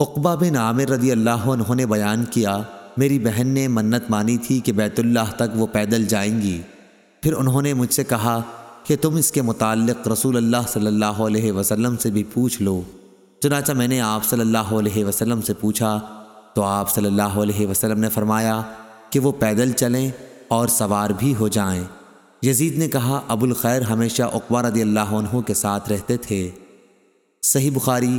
اقبا بن عامر رضی اللہ عنہ نے بیان کیا، میری بہن نے منت مانی تھی کہ بیت اللہ تک وہ پیدل جائیں گی۔ پھر انہوں نے مجھ سے کہا کہ تم اس کے متعلق رسول اللہ صلی اللہ علیہ وسلم سے بھی پوچھ لو۔ چنانچہ میں نے آپ صلی اللہ علیہ وسلم سے پوچھا، تو آپ صلی اللہ علیہ وسلم نے فرمایا کہ وہ پیدل چلیں اور سوار بھی ہو جائیں۔ یزید نے کہا ابو الخیر ہمیشہ اقبا رضی اللہ عنہ کے ساتھ رہتے تھے۔ صحیح بخاری